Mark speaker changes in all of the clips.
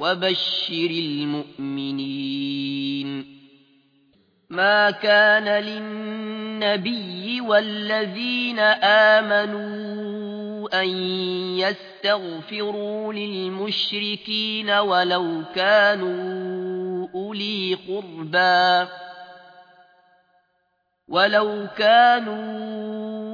Speaker 1: وبشر المؤمنين. ما كان للنبي والذين آمنوا أن يستغفروا للمشركين ولو كانوا أولي قربا ولو كانوا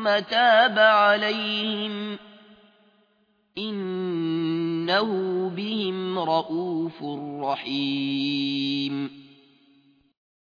Speaker 1: ثم تاب عليهم إنه بهم رؤوف رحيم